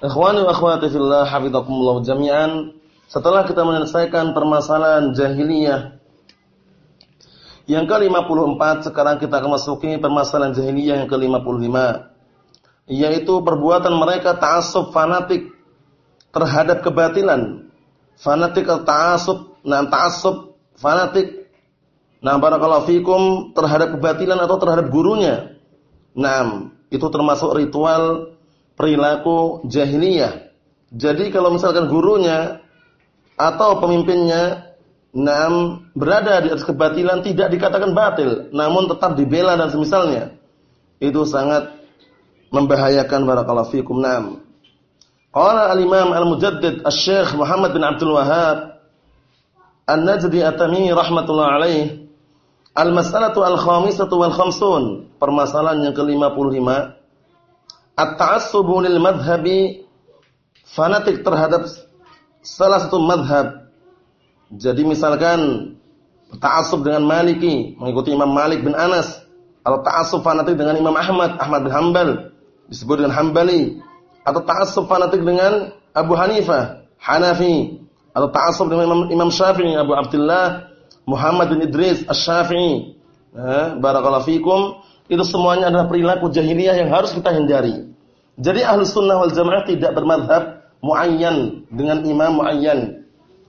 Ikhwani wa akhwati fillah hafizakumullah jami'an. Setelah kita menyelesaikan permasalahan jahiliyah yang ke-54, sekarang kita akan masuki permasalahan jahiliyah yang ke-55 yaitu perbuatan mereka ta'assub fanatik terhadap kebatilan. Fanatik ta'assub, nah ta'assub fanatik. Nah, barakallahu fikum terhadap kebatilan atau terhadap gurunya. Nah, itu termasuk ritual perilaku jahiliyah. Jadi kalau misalkan gurunya atau pemimpinnya nam berada di atas kebatilan tidak dikatakan batil, namun tetap dibela dan semisalnya. Itu sangat membahayakan barakallahu fikum. Nam. Qala al-Imam Al-Mujaddid Asy-Syaikh Muhammad bin Abdul Wahhab An-Najdi At-Tamimi rahmatullah alaih Al-mas'alatu al-khamisatu wal khamsun permasalahan yang ke-55 at-ta'assubu lil madhhabi fanatik terhadap salah satu madhab. Jadi misalkan ta'assub dengan Maliki, mengikuti Imam Malik bin Anas, atau ta'assub fanatik dengan Imam Ahmad, Ahmad bin Hanbal, disebut dengan Hambali, atau ta'assub fanatik dengan Abu Hanifah, Hanafi, atau ta'assub dengan Imam, Imam Syafi'i, Abu Abdullah, Muhammad bin Idris Asy-Syafi'i. Nah, barakallahu fikum, itu semuanya adalah perilaku jahiliyah yang harus kita hindari. Jadi ahlu sunnah wal jamaah tidak bermadhab muayyan dengan imam muayyan.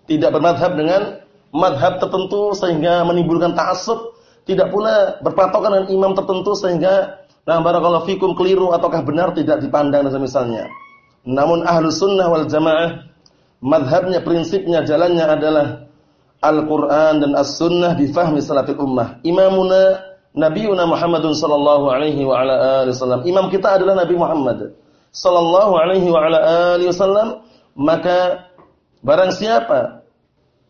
Tidak bermadhab dengan madhab tertentu sehingga menimbulkan ta'asub. Tidak pula berpatokan dengan imam tertentu sehingga nah barakallahu fikum keliru ataukah benar tidak dipandang dan misalnya. Namun ahlu sunnah wal jamaah madhabnya, prinsipnya, jalannya adalah Al-Quran dan As-Sunnah bifahmi salafil ummah. Imamuna Nabiuna Muhammadun sallallahu alaihi wa ala alihi wasallam. Imam kita adalah Nabi Muhammad sallallahu alaihi wa ala alihi wasallam, maka barang siapa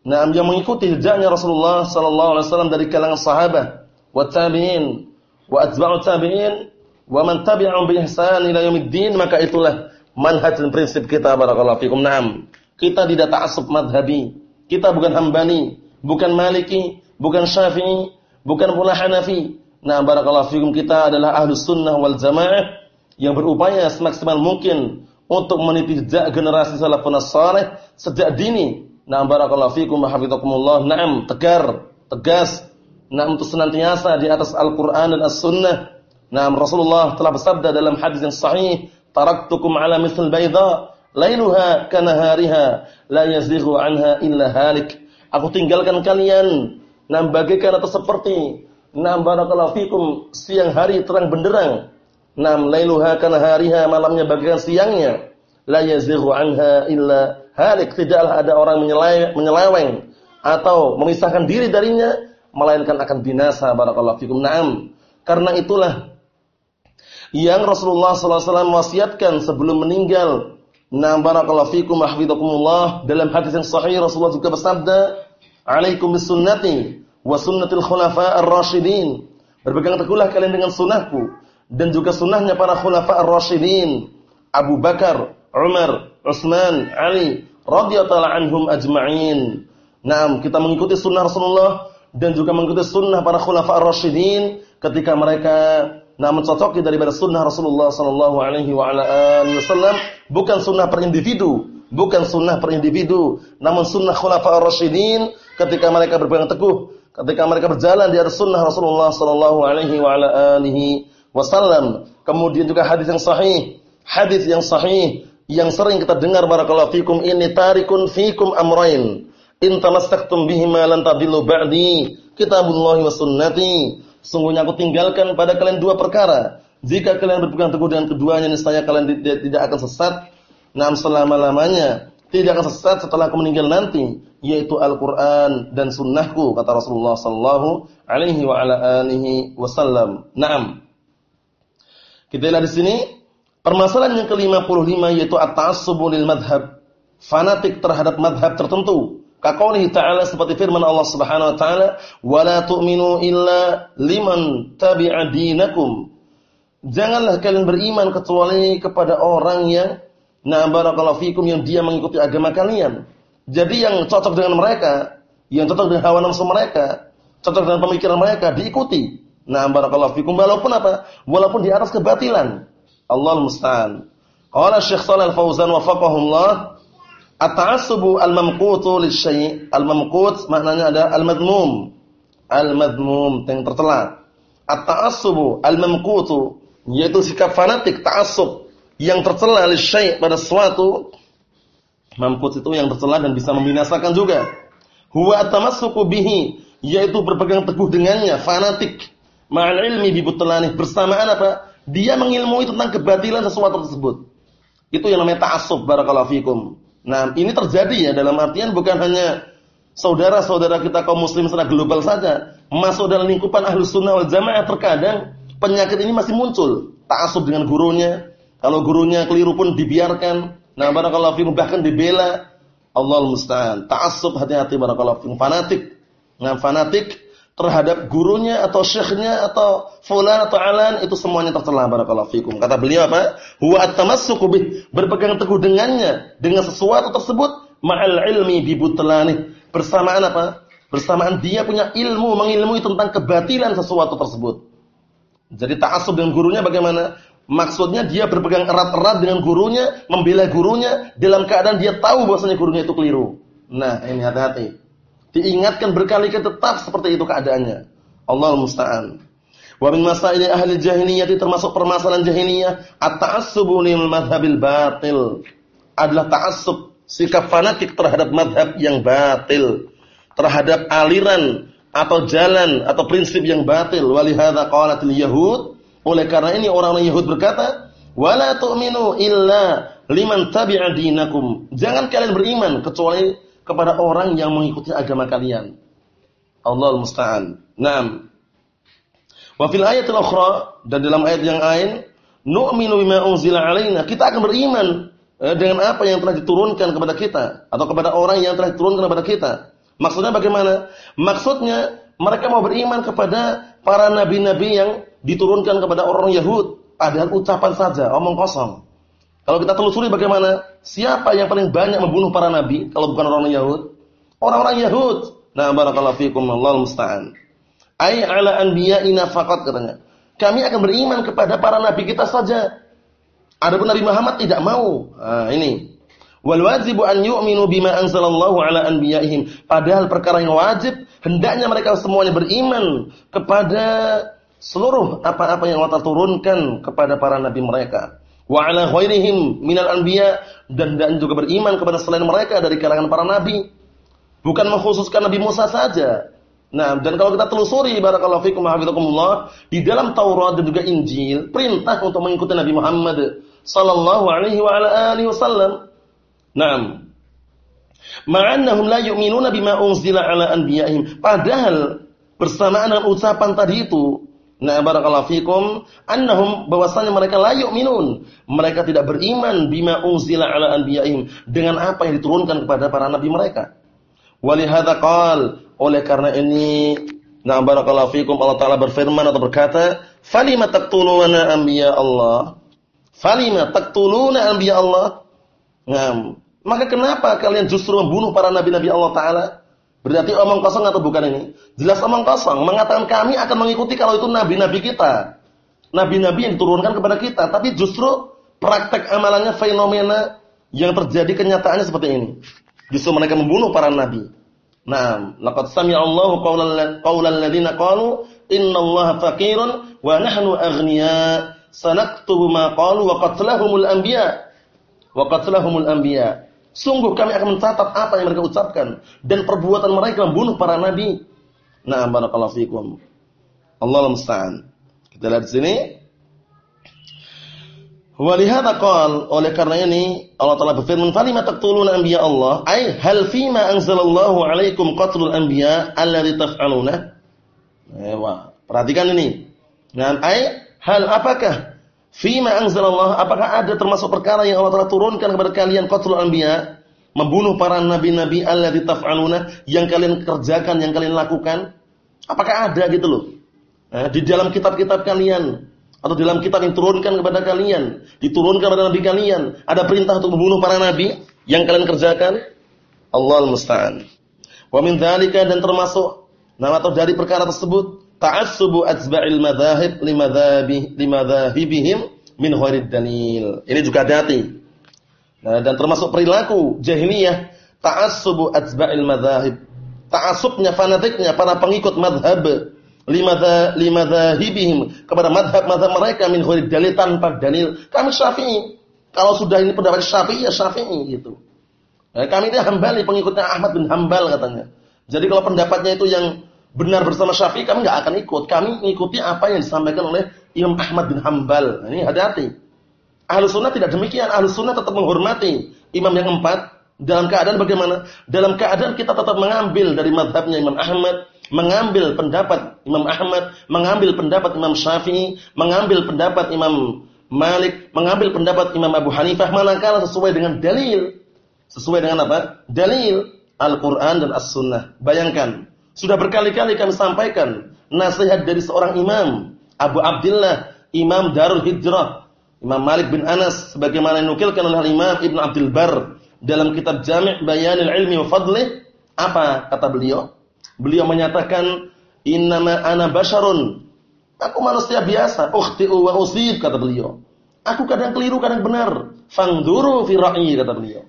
nah yang mengikuti jejaknya Rasulullah sallallahu alaihi wasallam dari kalangan sahabat, wa tabi'in, wa atba'u tabi'in, wa man tabi'ahum bi ihsan ila yaumiddin, maka itulah manhaj dan prinsip kita barakallahu fikum. Naam. Kita tidak ta'assub madhabi. Kita bukan Hambali, bukan Maliki, bukan Syafi'i, bukan pula Hanafi. Nah, barakallahu fikum kita adalah ahlus sunnah wal jamaah yang berupaya semaksimal mungkin untuk jejak generasi salafun saleh sejak dini. Na'am barakallahu fikum hafizakumullah. Naam, tegar, tegas. Naam untuk senantiasa di atas Al-Qur'an dan As-Sunnah. Naam Rasulullah telah bersabda dalam hadis yang sahih, "Taraktukum 'ala mithl bayda, lailuha kanahariha, la yazighu 'anha illa halik." Aku tinggalkan kalian naam bagaikan atau seperti naam barakallahu fikum siang hari terang benderang Nam lailuha kana hariha malamnya bagaikan siangnya. La yazighu anha illa halik. Tidaklah ada orang menyeleweng atau memisahkan diri darinya melainkan akan binasa barakallahu fikum. Naam. Karena itulah yang Rasulullah SAW wasiatkan sebelum meninggal. Naam barakallahu fikum hafizakumullah dalam hadis yang sahih Rasulullah juga bersabda, "Alaikum bisunnati wa sunnatil khulafa ar-rasyidin." Berpegang teguhlah kalian dengan sunnahku dan juga sunnahnya para khulafa ar-rasyidin Abu Bakar, Umar, Utsman, Ali radhiyallahu anhum ajma'in. Naam, kita mengikuti sunnah Rasulullah dan juga mengikuti sunnah para khulafa ar-rasyidin ketika mereka nah mencocoki daripada sunnah Rasulullah sallallahu bukan sunnah per individu, bukan sunnah per individu, namun sunnah khulafa ar-rasyidin ketika mereka berpegang teguh, ketika mereka berjalan di atas sunnah Rasulullah sallallahu alaihi wa ala alihi wasallam. Kemudian juga hadis yang sahih, hadis yang sahih yang sering kita dengar barakallahu fikum ini tarikun fikum amrain. In tamassaktum bihima lan tadillu ba'di. Kitabullah wa sunnati. Sungguhnya aku tinggalkan pada kalian dua perkara. Jika kalian berpegang teguh dengan keduanya niscaya kalian tidak akan sesat nam selama-lamanya. Tidak akan sesat setelah aku meninggal nanti, yaitu Al-Qur'an dan sunnahku kata Rasulullah sallallahu alaihi wa ala alihi wasallam. Naam. Kita lihat di sini permasalahan yang ke-55 yaitu at-ta'assubu lil madhhab. fanatik terhadap madhab tertentu. Kaqaulihi ta'ala seperti firman Allah Subhanahu wa taala, "Wa la tu'minu illa liman tabi'a dinakum." Janganlah kalian beriman kecuali kepada orang yang na barakallahu fikum yang dia mengikuti agama kalian. Jadi yang cocok dengan mereka, yang cocok dengan hawa nafsu mereka, cocok dengan pemikiran mereka diikuti. Nah, barakallahu fikum walaupun apa? Walaupun di atas kebatilan. Allah musta'an. Qala Syekh Shalal Fauzan wafaqahullah, at-ta'assubu al-mamqutu lisyai' al-mamqut maknanya ada al-madmum. Al-madmum yang tercela. At-ta'assubu al-mamqutu yaitu sikap fanatik, ta'assub yang tercela lisyai' pada sesuatu. Mamqut itu yang tercela dan bisa membinasakan juga. Huwa at-tamassuku bihi yaitu berpegang teguh dengannya, fanatik. Ma'al ilmi bibutlani bersamaan apa? Dia mengilmui tentang kebatilan sesuatu tersebut. Itu yang namanya ta'assub barakallahu fikum. Nah, ini terjadi ya dalam artian bukan hanya saudara-saudara kita kaum muslim secara global saja. Masuk dalam lingkupan ahlus sunnah wal jamaah terkadang penyakit ini masih muncul. Ta'assub dengan gurunya. Kalau gurunya keliru pun dibiarkan. Nah, barakallahu fikum bahkan dibela. Allah musta'an. Ta'assub hati-hati barakallahu fikum. Fanatik. Nah, fanatik terhadap gurunya atau syekhnya atau fulan atau alan itu semuanya tercela barakallahu fikum. Kata beliau apa? Huwa at-tamassuku bih, berpegang teguh dengannya dengan sesuatu tersebut ma'al ilmi bi butlani. Bersamaan apa? Bersamaan dia punya ilmu, mengilmui tentang kebatilan sesuatu tersebut. Jadi ta'assub dengan gurunya bagaimana? Maksudnya dia berpegang erat-erat dengan gurunya, membela gurunya dalam keadaan dia tahu bahwasanya gurunya itu keliru. Nah, ini hati-hati. Diingatkan berkali-kali tetap seperti itu keadaannya. Allah musta'an. Wa min masail ahli jahiliyah termasuk permasalahan jahiliyah at-ta'assubu lil madhhabil batil. Adalah ta'assub, sikap fanatik terhadap madhab yang batil, terhadap aliran atau jalan atau prinsip yang batil. Walihada qalatil yahud, oleh karena ini orang-orang Yahud berkata, "Wala tu'minu illa liman tabi'a dinakum." Jangan kalian beriman kecuali kepada orang yang mengikuti agama kalian. Allah musta'an. Naam. Wa fil ayatil ukhra dan dalam ayat yang lain, nu'minu bima unzila alaina. Kita akan beriman eh, dengan apa yang telah diturunkan kepada kita atau kepada orang yang telah diturunkan kepada kita. Maksudnya bagaimana? Maksudnya mereka mau beriman kepada para nabi-nabi yang diturunkan kepada orang Yahud, padahal ucapan saja, omong kosong. Kalau kita telusuri bagaimana siapa yang paling banyak membunuh para nabi kalau bukan orang Yahud? Orang-orang Yahud. Nah, barakallahu fikum Allah musta'an. Ai ala anbiya'ina faqat katanya. Kami akan beriman kepada para nabi kita saja. Adapun Nabi Muhammad tidak mau. Nah, ini. Wal wajibu an yu'minu bima anzalallahu ala anbiya'ihim. Padahal perkara yang wajib hendaknya mereka semuanya beriman kepada seluruh apa-apa yang Allah turunkan kepada para nabi mereka wa ala ghairihim minal anbiya dan dan juga beriman kepada selain mereka dari kalangan para nabi. Bukan mengkhususkan Nabi Musa saja. Nah, dan kalau kita telusuri barakallahu fikum hafizakumullah, di dalam Taurat dan juga Injil perintah untuk mengikuti Nabi Muhammad sallallahu alaihi wa ala alihi wasallam. Naam. Ma'annahum la yu'minuna bima unzila ala anbiya'ihim. Padahal bersamaan dengan ucapan tadi itu, Nah, barakallahu fikum, annahum bahwasanya mereka la yu'minun. Mereka tidak beriman bima unzila ala anbiya'ihim dengan apa yang diturunkan kepada para nabi mereka. Walihada qal, oleh karena ini, nah barakallahu fikum Allah taala berfirman atau berkata, "Falima taqtuluna anbiya Allah?" Falima taqtuluna anbiya Allah? Nah, maka kenapa kalian justru membunuh para nabi-nabi Allah taala? Berarti omong kosong atau bukan ini? Jelas omong kosong. Mengatakan kami akan mengikuti kalau itu nabi-nabi kita. Nabi-nabi yang diturunkan kepada kita. Tapi justru praktek amalannya fenomena yang terjadi kenyataannya seperti ini. Justru mereka membunuh para nabi. Nah, laqad sami'allahu qawlan ladina qalu innallaha faqirun wa nahnu aghnia. Sanaktubu ma qalu wa qatlahumul anbiya. Wa qatlahumul anbiya. Sungguh kami akan mencatat apa yang mereka ucapkan dan perbuatan mereka membunuh para nabi. Nah, barakallahu fikum. Allah musta'an. Kita lihat di sini. Walihada qal, oleh karena ini Allah Taala berfirman, "Falima taqtuluna anbiya Allah?" Ai hal fima anzalallahu alaikum qatlul anbiya alladhi taf'aluna? Ewa, perhatikan ini. Nah, ai hal apakah Fima anzalallah, apakah ada termasuk perkara yang Allah telah turunkan kepada kalian qatlul anbiya? membunuh para nabi-nabi alladzi taf'aluna yang kalian kerjakan, yang kalian lakukan? Apakah ada gitu loh? Eh, di dalam kitab-kitab kalian atau dalam kitab yang turunkan kepada kalian, diturunkan kepada nabi kalian, ada perintah untuk membunuh para nabi yang kalian kerjakan? Allah musta'an. Wa min dan termasuk nama atau dari perkara tersebut ta'assubu atsba'il madzahib limadzahibihim min khairid dalil. Ini juga hati. Nah, dan termasuk perilaku jahiliyah ta'assubu atsba'il madzahib. Ta'assubnya fanatiknya para pengikut madhab limadha limadhahibihim kepada madhab-madhab mereka min ghairi dalil tanpa dalil. Kami Syafi'i. Kalau sudah ini pendapat Syafi'i ya Syafi'i gitu. Nah, kami ini Hambali pengikutnya Ahmad bin Hambal katanya. Jadi kalau pendapatnya itu yang benar bersama Syafi'i kami nggak akan ikut. Kami mengikuti apa yang disampaikan oleh Imam Ahmad bin Hambal. Ini hati-hati. Ahlu sunnah tidak demikian. Ahlu sunnah tetap menghormati imam yang empat. Dalam keadaan bagaimana? Dalam keadaan kita tetap mengambil dari madhabnya Imam Ahmad, mengambil pendapat Imam Ahmad, mengambil pendapat Imam Syafi'i, mengambil pendapat Imam Malik, mengambil pendapat Imam Abu Hanifah manakala sesuai dengan dalil. Sesuai dengan apa? Dalil Al-Qur'an dan As-Sunnah. Bayangkan, sudah berkali-kali kami sampaikan nasihat dari seorang imam, Abu Abdullah, Imam Darul Hijrah, Imam Malik bin Anas sebagaimana dinukilkan oleh Imam Ibn Abdul Bar dalam kitab Jami' Bayanil Ilmi wa Fadlih. Apa kata beliau? Beliau menyatakan innama ana basyarun. Aku manusia biasa, ukhti'u wa usib kata beliau. Aku kadang keliru, kadang benar. Fangduru fi ra'yi kata beliau.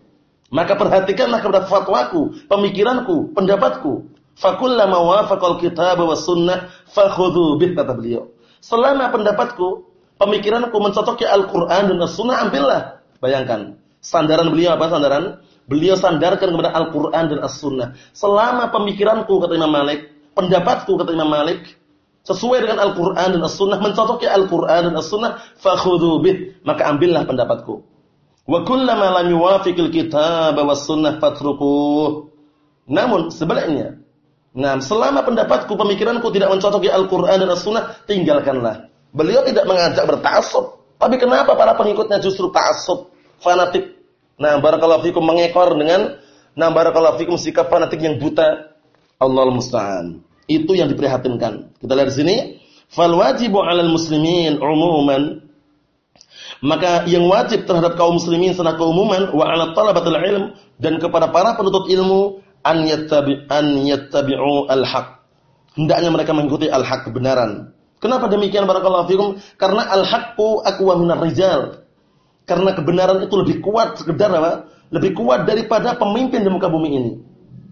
Maka perhatikanlah kepada fatwaku, pemikiranku, pendapatku. Fakullama wafaqal kitab wa sunnah fakhudhu bih kata beliau. Selama pendapatku, pemikiranku mencocoki Al-Qur'an dan As-Sunnah ambillah. Bayangkan, sandaran beliau apa sandaran? Beliau sandarkan kepada Al-Quran dan As-Sunnah. Selama pemikiranku, kata Imam Malik, pendapatku, kata Imam Malik, sesuai dengan Al-Quran dan As-Sunnah, mencocoki Al-Quran dan As-Sunnah, fakhudhu bih, maka ambillah pendapatku. Wa kullama lam yuwafiqil kitab wa sunnah fatrukuh. Namun sebaliknya, nah selama pendapatku, pemikiranku tidak mencocoki Al-Quran dan As-Sunnah, tinggalkanlah. Beliau tidak mengajak bertasub. Tapi kenapa para pengikutnya justru ta'assub, fanatik Nah, barakallahu fikum mengekor dengan nah barakallahu fikum sikap fanatik yang buta. Allah musta'an. Itu yang diprihatinkan. Kita lihat di sini, fal wajibu 'alal muslimin umuman maka yang wajib terhadap kaum muslimin secara keumuman wa 'ala talabatul ilm dan kepada para penuntut ilmu an yattabi an yattabi'u al-haq. Hendaknya mereka mengikuti al-haq kebenaran. Kenapa demikian barakallahu fikum? Karena al-haqqu aqwa minar rijal. Karena kebenaran itu lebih kuat sekedar apa? Lebih kuat daripada pemimpin di muka bumi ini.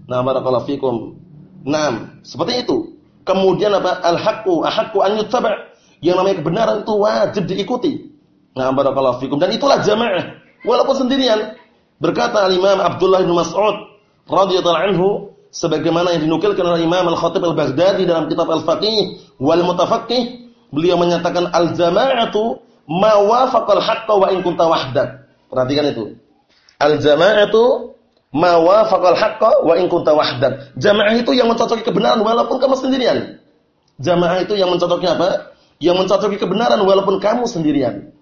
Nah, barakallahu fikum. Nah, seperti itu. Kemudian apa? Al-haqqu ahaqqu an yuttaba'. Yang namanya kebenaran itu wajib diikuti. Nah, barakallahu fikum. Dan itulah jamaah. Walaupun sendirian. Berkata Al-Imam Abdullah bin Mas'ud radhiyallahu anhu sebagaimana yang dinukilkan oleh Imam Al-Khatib Al-Baghdadi dalam kitab Al-Faqih wal Mutafaqih, beliau menyatakan al-jama'atu ma wafaqal haqqa wa in kunta wahdak. Perhatikan itu. Al jama'atu ma wafaqal haqqa wa in kunta wahdak. Jamaah itu yang mencocoki kebenaran walaupun kamu sendirian. Jamaah itu yang mencocoki apa? Yang mencocoki kebenaran walaupun kamu sendirian.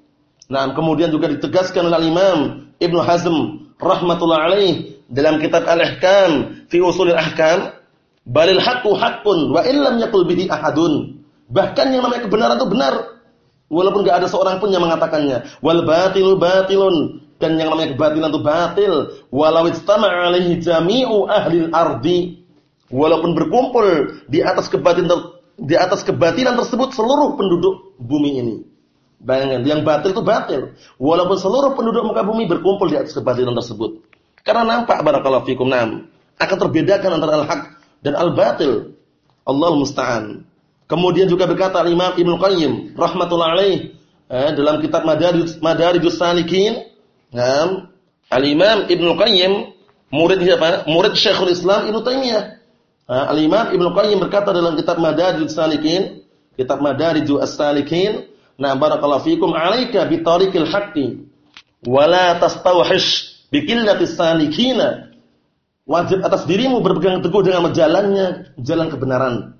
Nah, kemudian juga ditegaskan oleh Imam Ibnu Hazm rahmatullah alaih dalam kitab Al-Ihkam fi Ushulil Ahkam, balil haqqu haqqun wa illam yaqul bihi ahadun. Bahkan yang namanya kebenaran itu benar Walaupun gak ada seorang pun yang mengatakannya. Wal batilu batilun. Dan yang namanya kebatilan itu batil. Walau istama'a alaihi jami'u ahli ardi. Walaupun berkumpul di atas kebatilan di atas kebatilan tersebut seluruh penduduk bumi ini. Bayangkan, yang batil itu batil. Walaupun seluruh penduduk muka bumi berkumpul di atas kebatilan tersebut. Karena nampak barakallahu fikum nam. Akan terbedakan antara al-haq dan al-batil. Allah musta'an. Kemudian juga berkata Imam Ibnu Qayyim rahmatullah alaih eh, dalam kitab Madarijus Madarijus Salikin, nah, Al-Imam Ibnu Qayyim murid siapa? Murid Syekhul Islam Ibnu Taimiyah. Nah, Al-Imam Ibnu Qayyim berkata dalam kitab Madarijus Salikin, kitab Madarijus Salikin, nah barakallahu fikum alaika bi tariqil haqqi wa la tastawhish bi qillatis salikina. Wajib atas dirimu berpegang teguh dengan jalannya jalan kebenaran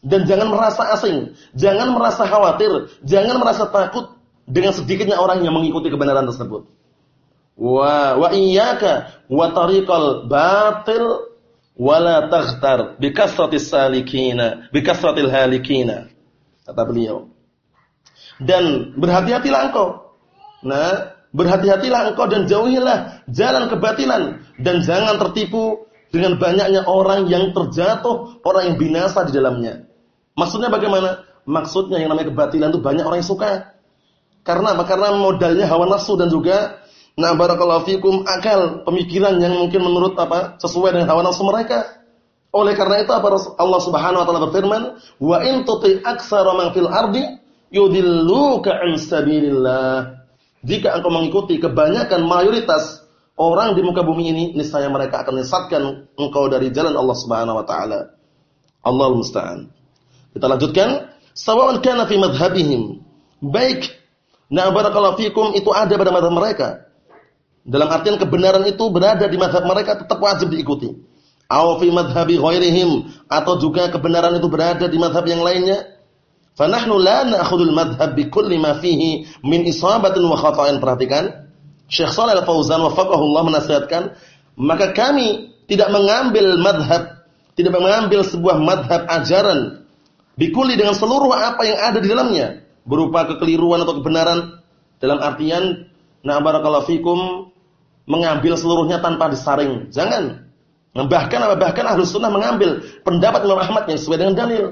dan jangan merasa asing, jangan merasa khawatir, jangan merasa takut dengan sedikitnya orang yang mengikuti kebenaran tersebut. wa wa iyyaka wa tariqal batil wala taghtar bi kasratis salikina bi kasratil halikina kata beliau dan berhati-hatilah engkau nah berhati-hatilah engkau dan jauhilah jalan kebatilan dan jangan tertipu dengan banyaknya orang yang terjatuh orang yang binasa di dalamnya maksudnya bagaimana maksudnya yang namanya kebatilan itu banyak orang yang suka karena apa karena modalnya hawa nafsu dan juga Nah, barakallahu fikum akal, pemikiran yang mungkin menurut apa? sesuai dengan hawa nafsu mereka. Oleh karena itu apa Allah Subhanahu wa taala berfirman, "Wa in tuti aktsara man fil ardi yudilluka an sabilillah." Jika engkau mengikuti kebanyakan mayoritas orang di muka bumi ini, niscaya mereka akan menyesatkan engkau dari jalan Allah Subhanahu wa taala. Allahul musta'an. Kita lanjutkan, sawa'un kana fi madhhabihim. Baik. Nah, barakallahu fikum itu ada pada madhab mereka dalam artian kebenaran itu berada di madhab mereka tetap wajib diikuti. Aw fi madhabi ghairihim atau juga kebenaran itu berada di madhab yang lainnya. Fanahnu la na'khudul madhab bi kulli ma fihi min isabatin. Perhatikan. Syekh Shalal Al-Fauzan wafaqahullah menasihatkan, maka kami tidak mengambil madhab, tidak mengambil sebuah madhab ajaran bikuli dengan seluruh apa yang ada di dalamnya berupa kekeliruan atau kebenaran dalam artian Nah, barakallahu fikum mengambil seluruhnya tanpa disaring. Jangan. Bahkan bahkan Ahlus Sunnah mengambil pendapat Imam Ahmad yang sesuai dengan dalil.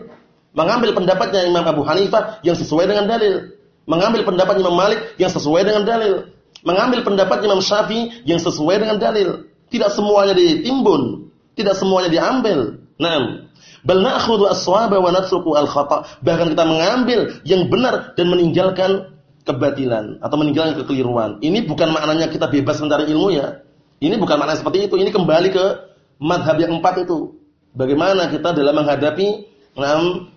Mengambil pendapatnya Imam Abu Hanifah yang sesuai dengan dalil. Mengambil pendapat Imam Malik yang sesuai dengan dalil. Mengambil pendapat Imam Syafi'i yang sesuai dengan dalil. Tidak semuanya ditimbun, tidak semuanya diambil. Naam. Bal na'khudhu as-shawaba wa natruku al-khata'. Bahkan kita mengambil yang benar dan meninggalkan kebatilan atau meninggalkan kekeliruan. Ini bukan maknanya kita bebas mencari ilmu ya. Ini bukan makna seperti itu. Ini kembali ke madhab yang empat itu. Bagaimana kita dalam menghadapi enam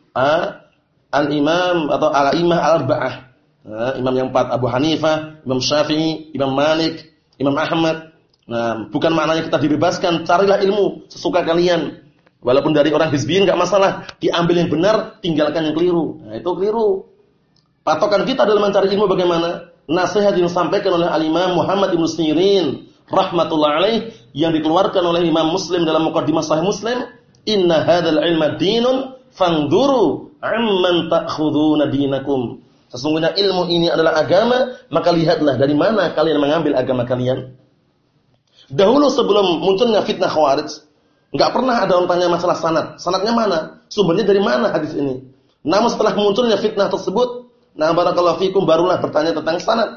al-imam atau al-imah al-arba'ah. Nah, imam yang empat Abu Hanifah, Imam Syafi'i, Imam Malik, Imam Ahmad. Nah, bukan maknanya kita dibebaskan, carilah ilmu sesuka kalian. Walaupun dari orang hizbiyin enggak masalah, diambil yang benar, tinggalkan yang keliru. Nah, itu keliru. Patokan kita dalam mencari ilmu bagaimana? Nasihat yang disampaikan oleh Al-Imam Muhammad Ibn Sirin rahmatullah alaih yang dikeluarkan oleh Imam Muslim dalam Muqaddimah Sahih Muslim, "Inna hadzal ilma dinun fangduru amman ta'khuduna dinakum." Sesungguhnya ilmu ini adalah agama, maka lihatlah dari mana kalian mengambil agama kalian. Dahulu sebelum munculnya fitnah Khawarij, enggak pernah ada orang tanya masalah sanad. Sanadnya mana? Sumbernya dari mana hadis ini? Namun setelah munculnya fitnah tersebut, Nah, barakallahu fikum barulah bertanya tentang sanad.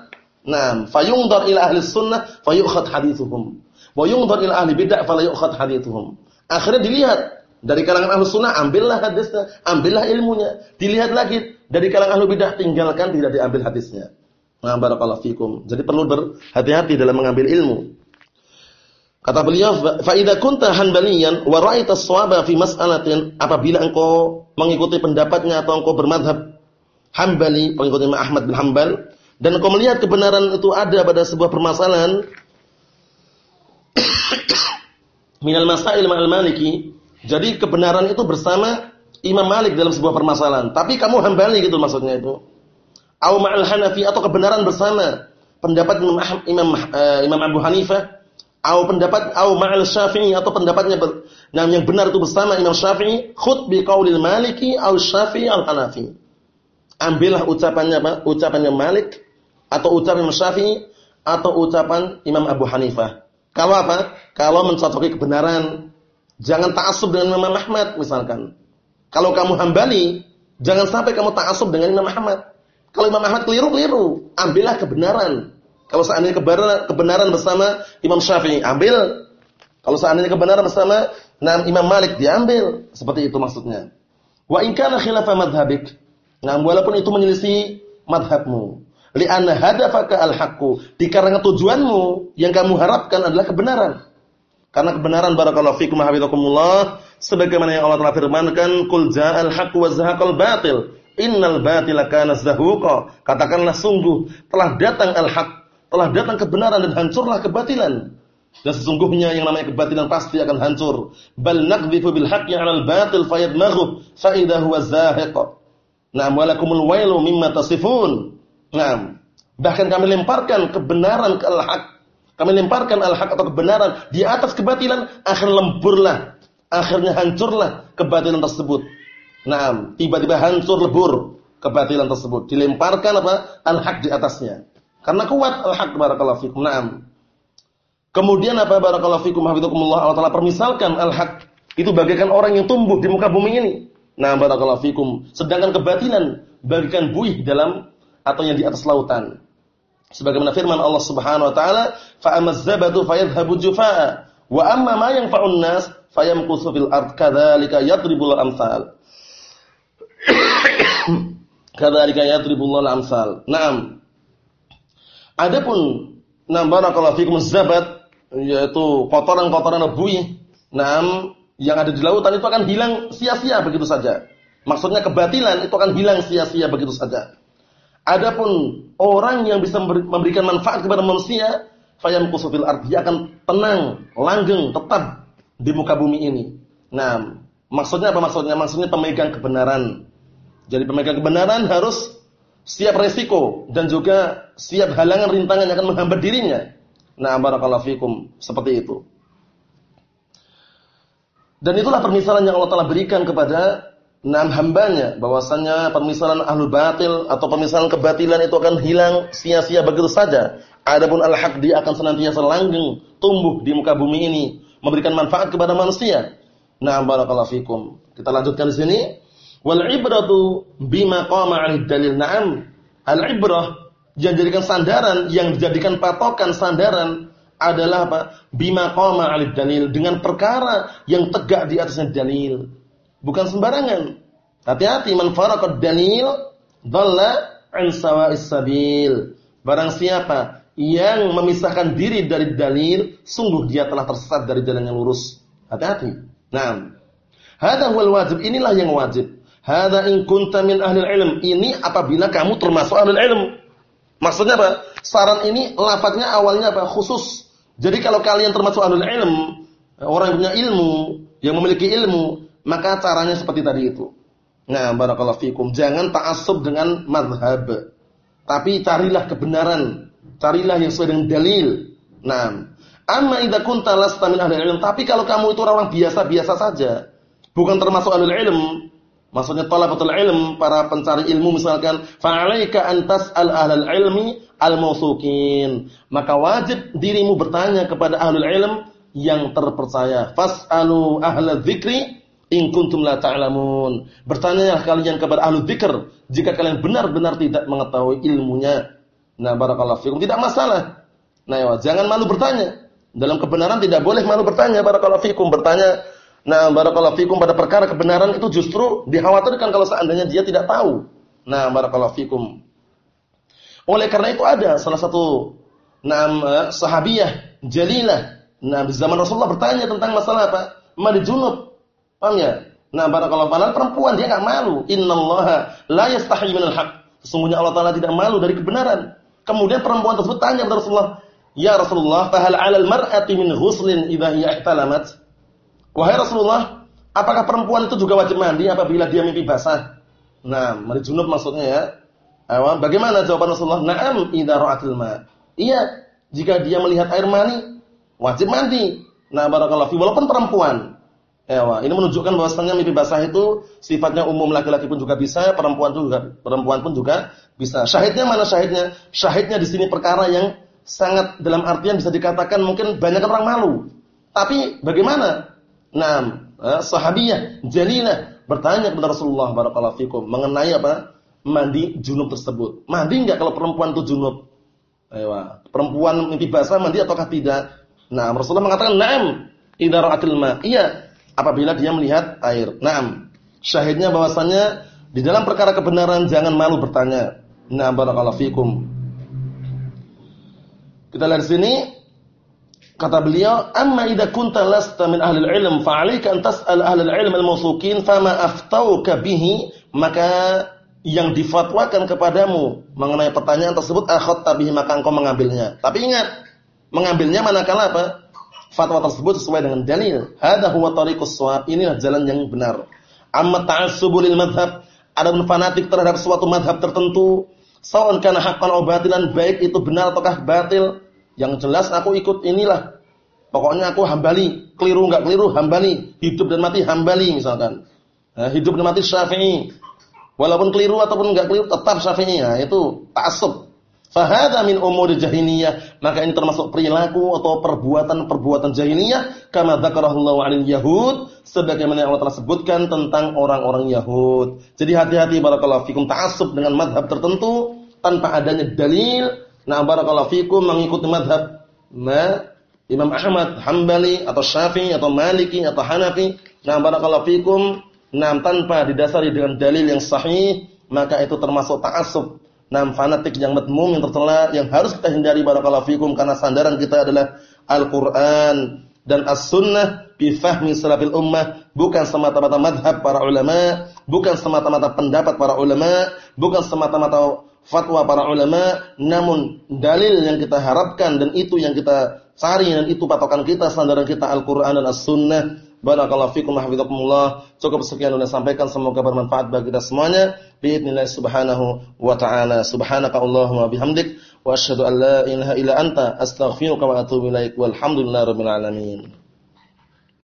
Nah, fayungdar ila ahli sunnah fayukhad hadithuhum. Wa yungdar ila ahli bid'ah fala yukhad hadithuhum. Akhirnya dilihat dari kalangan ahli sunnah ambillah hadisnya, ambillah ilmunya. Dilihat lagi dari kalangan ahli bid'ah tinggalkan tidak diambil hadisnya. Nah, barakallahu fikum. Jadi perlu berhati-hati dalam mengambil ilmu. Kata beliau, "Fa idza kunta hanbaliyan wa ra'aita fi mas'alatin," apabila engkau mengikuti pendapatnya atau engkau bermadhab Hambali, pengikut Imam Ahmad bin Hambal, dan kau melihat kebenaran itu ada pada sebuah permasalahan minal masail ma'al maliki. Jadi kebenaran itu bersama Imam Malik dalam sebuah permasalahan. Tapi kamu hambali gitu maksudnya itu. Au ma'al Hanafi atau kebenaran bersama pendapat Imam Imam, uh, Imam Abu Hanifah au pendapat au ma'al Syafi'i atau pendapatnya nah, yang benar itu bersama Imam Syafi'i khut bi qaulil Maliki au Syafi'i al Hanafi ambillah ucapannya apa? Ucapannya Malik atau ucapan Syafi'i atau ucapan Imam Abu Hanifah. Kalau apa? Kalau mencocoki kebenaran. Jangan ta'assub dengan Imam Ahmad misalkan. Kalau kamu hambali, jangan sampai kamu ta'assub dengan Imam Ahmad. Kalau Imam Ahmad keliru-keliru, ambillah kebenaran. Kalau seandainya kebenaran, kebenaran bersama Imam Syafi'i, ambil. Kalau seandainya kebenaran bersama Imam Malik, diambil. Seperti itu maksudnya. Wa in kana khilafa madhhabik, Nah, walaupun itu menyelisih madhabmu. Li'anna hadafaka al-haqqu. Dikarenakan tujuanmu yang kamu harapkan adalah kebenaran. Karena kebenaran barakallahu fikum hafizakumullah sebagaimana yang Allah telah firmankan qul ja'al haqqu wa zahaqal batil innal batila kana zahuqa katakanlah sungguh telah datang al-haq telah datang kebenaran dan hancurlah kebatilan. Dan sesungguhnya yang namanya kebatilan pasti akan hancur. Bal naqdhifu bil haqqi 'alal batil fayadmaghu fa idza huwa zahiq. Naam walakumul wailu mimma tasifun. Naam. Bahkan kami lemparkan kebenaran ke al-haq kami lemparkan al-haq atau kebenaran di atas kebatilan, akhir lemburlah, akhirnya hancurlah kebatilan tersebut. Nah, tiba-tiba hancur lebur kebatilan tersebut. Dilemparkan apa? Al-haq di atasnya. Karena kuat al-haq barakallahu fikum. Naam. Kemudian apa barakallahu fikum hafizakumullah Allah Taala permisalkan al-haq itu bagaikan orang yang tumbuh di muka bumi ini. Nah, barakallahu fikum. Sedangkan kebatilan bagikan buih dalam atau yang di atas lautan. Sebagaimana firman Allah Subhanahu wa taala, "Fa amazzabatu fayadhhabu jufaa, wa amma ma yanfa'un nas fayamkusu fil ard kadzalika yadribul amsal." Kadzalika yadribul amsal. Naam. Adapun nam barakallahu fikum zabat yaitu kotoran-kotoran buih, naam yang ada di lautan itu akan hilang sia-sia begitu saja. Maksudnya kebatilan itu akan hilang sia-sia begitu saja. Adapun orang yang bisa memberikan manfaat kepada manusia, fayam kusufil ard, dia akan tenang, langgeng, tetap di muka bumi ini. Nah, maksudnya apa maksudnya? Maksudnya pemegang kebenaran. Jadi pemegang kebenaran harus siap resiko dan juga siap halangan rintangan yang akan menghambat dirinya. Nah, barakallahu fikum, seperti itu. Dan itulah permisalan yang Allah telah berikan kepada enam hambanya bahwasanya permisalan ahlu batil atau permisalan kebatilan itu akan hilang sia-sia begitu saja. Adapun al-haq dia akan senantiasa langgeng, tumbuh di muka bumi ini, memberikan manfaat kepada manusia. Nah, barakallahu fikum. Kita lanjutkan di sini. Wal ibratu bima qama 'alaihi dalil. Naam. Al-ibrah yang dijadikan sandaran, yang dijadikan patokan sandaran adalah apa? Bima qama 'alaihi dalil dengan perkara yang tegak di atasnya dalil Bukan sembarangan. Hati-hati man faraqad dalil dhalla an sawa'is sabil. Barang siapa yang memisahkan diri dari dalil, sungguh dia telah tersesat dari jalan yang lurus. Hati-hati. Nah, hadza huwal wajib. Inilah yang wajib. Hadza in kunta min ahli ilm. Ini apabila kamu termasuk ahli ilm. Maksudnya apa? Saran ini lafadznya awalnya apa? Khusus. Jadi kalau kalian termasuk ahli ilm, orang yang punya ilmu, yang memiliki ilmu, maka caranya seperti tadi itu. Nah, barakallahu fikum. Jangan ta'assub dengan madhab. Tapi carilah kebenaran. Carilah yang sesuai dengan dalil. Nah, amma idza kunta lasta min ahli ilm, tapi kalau kamu itu orang biasa-biasa saja, bukan termasuk ahli ilm, maksudnya talabatul ilm, para pencari ilmu misalkan, fa'alaika an tas'al ahlal ilmi al-mawthuqin. Maka wajib dirimu bertanya kepada ahli ilm yang terpercaya. Fas'alu ahla dzikri In kuntum la ta'lamun. Bertanyalah kalian kepada ahlu dzikir jika kalian benar-benar tidak mengetahui ilmunya. Nah, barakallahu fikum. Tidak masalah. Nah, ya, jangan malu bertanya. Dalam kebenaran tidak boleh malu bertanya. Barakallahu fikum. Bertanya, nah, barakallahu fikum pada perkara kebenaran itu justru dikhawatirkan kalau seandainya dia tidak tahu. Nah, barakallahu fikum. Oleh karena itu ada salah satu nam eh, sahabiyah jalilah. Nah, di zaman Rasulullah bertanya tentang masalah apa? Mandi junub. Paham ya? Nah, barakallahu taala perempuan dia enggak malu. Innallaha la yastahi minal haq. Sesungguhnya Allah taala tidak malu dari kebenaran. Kemudian perempuan tersebut tanya kepada Rasulullah, "Ya Rasulullah, fahal 'alal mar'ati min ghuslin idza hiya ihtalamat?" Wahai Rasulullah, apakah perempuan itu juga wajib mandi apabila dia mimpi basah? Nah, mandi junub maksudnya ya. Ayo, bagaimana jawaban Rasulullah? Na'am idza ra'atil ma. Iya, jika dia melihat air mani, wajib mandi. Nah, barakallahu fi walaupun perempuan. Ewa, ini menunjukkan bahwasanya mimpi basah itu sifatnya umum laki-laki pun juga bisa, perempuan juga perempuan pun juga bisa. Syahidnya mana syahidnya? Syahidnya di sini perkara yang sangat dalam artian bisa dikatakan mungkin banyak orang malu. Tapi bagaimana? Nah, eh, sahabiyah Jalilah bertanya kepada Rasulullah barakallahu fikum mengenai apa? Mandi junub tersebut. Mandi enggak kalau perempuan itu junub? Ewa, perempuan mimpi basah mandi ataukah tidak? Nah, Rasulullah mengatakan, "Na'am, idza ra'atil ma." Iya, apabila dia melihat air. Naam. Syahidnya bahwasanya di dalam perkara kebenaran jangan malu bertanya. Nah, barakallahu fikum. Kita lihat di sini kata beliau, "Amma idza kunta lasta min ahli al-ilm fa 'alaika an tas'al ahli al-ilm al-mawthuqin fama aftauka bihi." Maka yang difatwakan kepadamu mengenai pertanyaan tersebut akhatta bihi maka engkau mengambilnya. Tapi ingat, mengambilnya manakala apa? Fatwa tersebut sesuai dengan dalil. Hadza huwa tariqus shawab. Inilah jalan yang benar. Amma ta'assubu lil madhhab, ada fanatik terhadap suatu madhab tertentu, sawan kana haqqan aw batilan, baik itu benar ataukah batil. Yang jelas aku ikut inilah. Pokoknya aku hambali, keliru enggak keliru hambali, hidup dan mati hambali misalkan. Nah, hidup dan mati Syafi'i. Walaupun keliru ataupun enggak keliru tetap Syafi'i. Nah, itu ta'assub. Fahada min umur jahiliyah. Maka ini termasuk perilaku atau perbuatan-perbuatan jahiliyah. Kama dzakarahullahu 'alil yahud. Sebagaimana yang Allah telah sebutkan tentang orang-orang Yahud. Jadi hati-hati barakallahu fikum ta'assub dengan madhab tertentu. Tanpa adanya dalil. Nah barakallahu fikum mengikuti madhab. Nah, Imam Ahmad, Hambali, atau Syafi'i, atau Maliki, atau Hanafi. Nah barakallahu fikum. Nah tanpa didasari dengan dalil yang sahih. Maka itu termasuk ta'assub Nah, fanatik yang matmum yang tercela yang harus kita hindari barakallahu fikum karena sandaran kita adalah Al-Qur'an dan As-Sunnah bi fahmi salafil ummah, bukan semata-mata madhab para ulama, bukan semata-mata pendapat para ulama, bukan semata-mata fatwa para ulama, namun dalil yang kita harapkan dan itu yang kita cari dan itu patokan kita, sandaran kita Al-Qur'an dan As-Sunnah Barakallahu fikum hafizakumullah. Cukup sekian yang sampaikan semoga bermanfaat bagi kita semuanya. Bismillah subhanahu wa ta'ala. Subhanaka Allahumma bihamdik wa asyhadu an la ilaha illa anta astaghfiruka wa atubu ilaik. Walhamdulillahirabbil alamin.